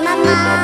mama.